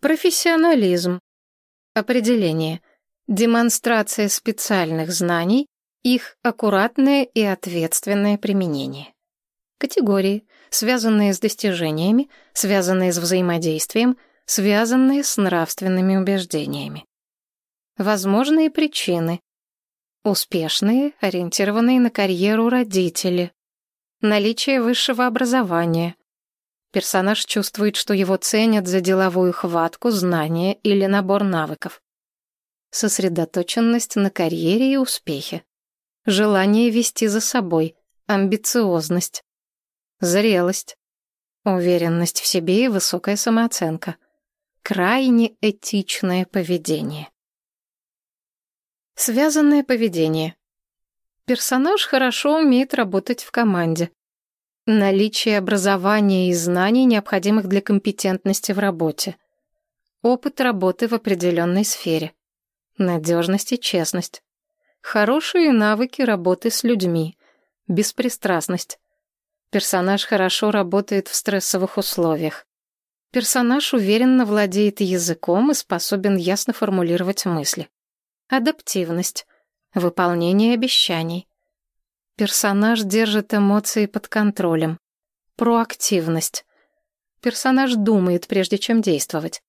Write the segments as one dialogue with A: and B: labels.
A: Профессионализм. Определение. Демонстрация специальных знаний, их аккуратное и ответственное применение. Категории, связанные с достижениями, связанные с взаимодействием, связанные с нравственными убеждениями. Возможные причины. Успешные, ориентированные на карьеру родители. Наличие высшего образования. Персонаж чувствует, что его ценят за деловую хватку, знания или набор навыков. Сосредоточенность на карьере и успехе. Желание вести за собой. Амбициозность. Зрелость. Уверенность в себе и высокая самооценка. Крайне этичное поведение. Связанное поведение. Персонаж хорошо умеет работать в команде. Наличие образования и знаний, необходимых для компетентности в работе. Опыт работы в определенной сфере. Надежность и честность. Хорошие навыки работы с людьми. Беспристрастность. Персонаж хорошо работает в стрессовых условиях. Персонаж уверенно владеет языком и способен ясно формулировать мысли. Адаптивность. Выполнение обещаний. Персонаж держит эмоции под контролем. Проактивность. Персонаж думает, прежде чем действовать.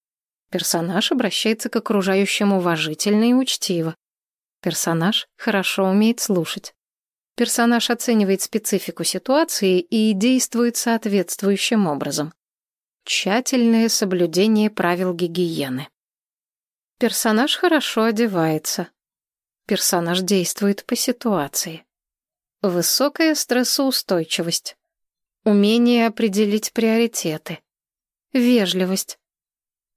A: Персонаж обращается к окружающим уважительно и учтиво. Персонаж хорошо умеет слушать. Персонаж оценивает специфику ситуации и действует соответствующим образом. Тщательное соблюдение правил гигиены. Персонаж хорошо одевается. Персонаж действует по ситуации. Высокая стрессоустойчивость. Умение определить приоритеты. Вежливость.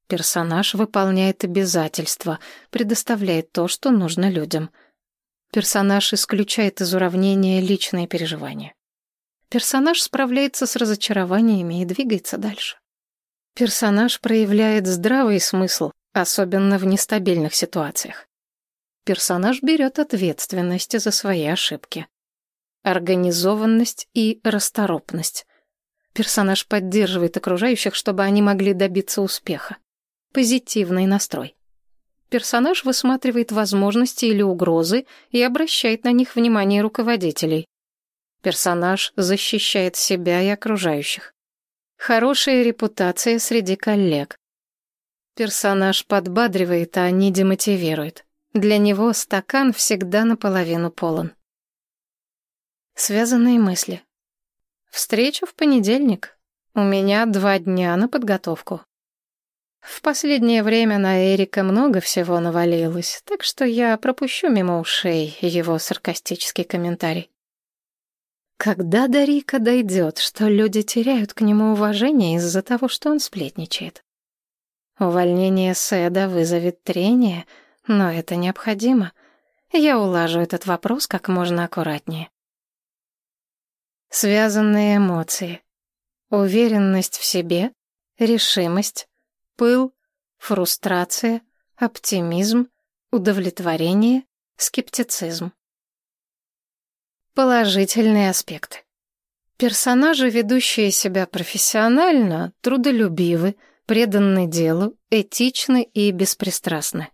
A: Персонаж выполняет обязательства, предоставляет то, что нужно людям. Персонаж исключает из уравнения личные переживания. Персонаж справляется с разочарованиями и двигается дальше. Персонаж проявляет здравый смысл, особенно в нестабильных ситуациях. Персонаж берет ответственность за свои ошибки. Организованность и расторопность. Персонаж поддерживает окружающих, чтобы они могли добиться успеха. Позитивный настрой. Персонаж высматривает возможности или угрозы и обращает на них внимание руководителей. Персонаж защищает себя и окружающих. Хорошая репутация среди коллег. Персонаж подбадривает, а не демотивирует. Для него стакан всегда наполовину полон. Связанные мысли. Встреча в понедельник. У меня два дня на подготовку. В последнее время на Эрика много всего навалилось, так что я пропущу мимо ушей его саркастический комментарий. Когда до Рика дойдет, что люди теряют к нему уважение из-за того, что он сплетничает? Увольнение Седа вызовет трение, но это необходимо. Я улажу этот вопрос как можно аккуратнее. Связанные эмоции. Уверенность в себе, решимость, пыл, фрустрация, оптимизм, удовлетворение, скептицизм. Положительные аспекты. Персонажи, ведущие себя профессионально, трудолюбивы, преданы делу, этичны и беспристрастны.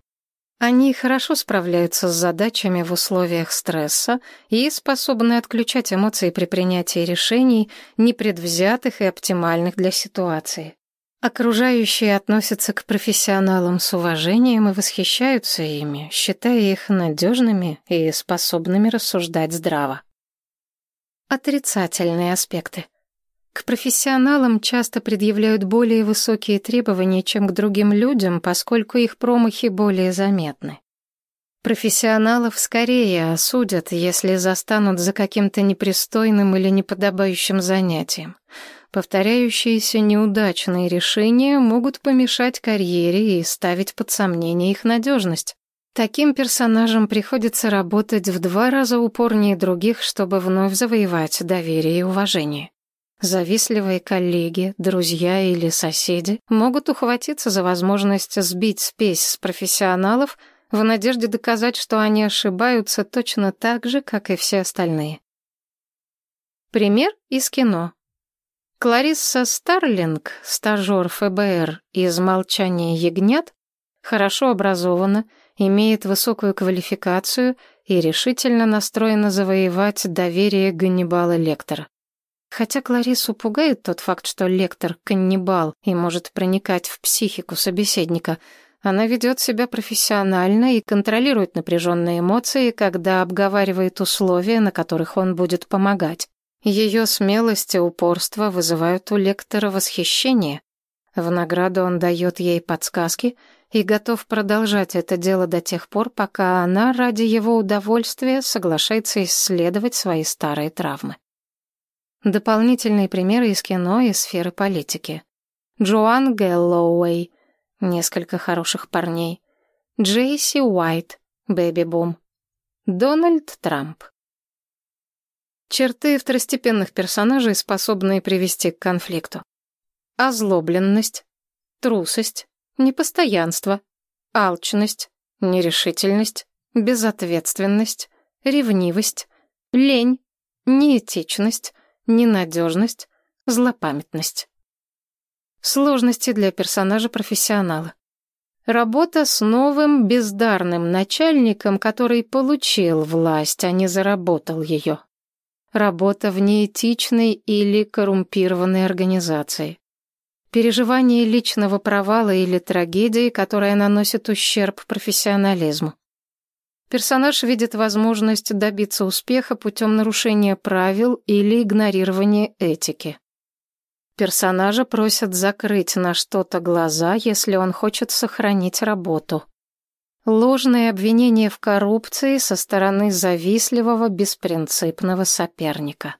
A: Они хорошо справляются с задачами в условиях стресса и способны отключать эмоции при принятии решений, непредвзятых и оптимальных для ситуации. Окружающие относятся к профессионалам с уважением и восхищаются ими, считая их надежными и способными рассуждать здраво. Отрицательные аспекты. К профессионалам часто предъявляют более высокие требования, чем к другим людям, поскольку их промахи более заметны. Профессионалов скорее осудят, если застанут за каким-то непристойным или неподобающим занятием. Повторяющиеся неудачные решения могут помешать карьере и ставить под сомнение их надежность. Таким персонажам приходится работать в два раза упорнее других, чтобы вновь завоевать доверие и уважение. Завистливые коллеги, друзья или соседи могут ухватиться за возможность сбить спесь с профессионалов в надежде доказать, что они ошибаются точно так же, как и все остальные. Пример из кино. Кларисса Старлинг, стажер ФБР из «Молчания ягнят», хорошо образована, имеет высокую квалификацию и решительно настроена завоевать доверие Ганнибала Лектора. Хотя Клариссу пугает тот факт, что лектор — каннибал и может проникать в психику собеседника, она ведет себя профессионально и контролирует напряженные эмоции, когда обговаривает условия, на которых он будет помогать. Ее смелость и упорство вызывают у лектора восхищение. В награду он дает ей подсказки и готов продолжать это дело до тех пор, пока она ради его удовольствия соглашается исследовать свои старые травмы. Дополнительные примеры из кино и сферы политики. Джоан Гэллоуэй, несколько хороших парней. Джейси Уайт, Бэби-бум. Дональд Трамп. Черты второстепенных персонажей, способные привести к конфликту. Озлобленность, трусость, непостоянство, алчность, нерешительность, безответственность, ревнивость, лень, неэтичность, ненадежность, злопамятность. Сложности для персонажа-профессионала. Работа с новым бездарным начальником, который получил власть, а не заработал ее. Работа в неэтичной или коррумпированной организации. Переживание личного провала или трагедии, которая наносит ущерб профессионализму. Персонаж видит возможность добиться успеха путем нарушения правил или игнорирования этики. Персонажа просят закрыть на что-то глаза, если он хочет сохранить работу. Ложные обвинения в коррупции со стороны завистливого, беспринципного соперника.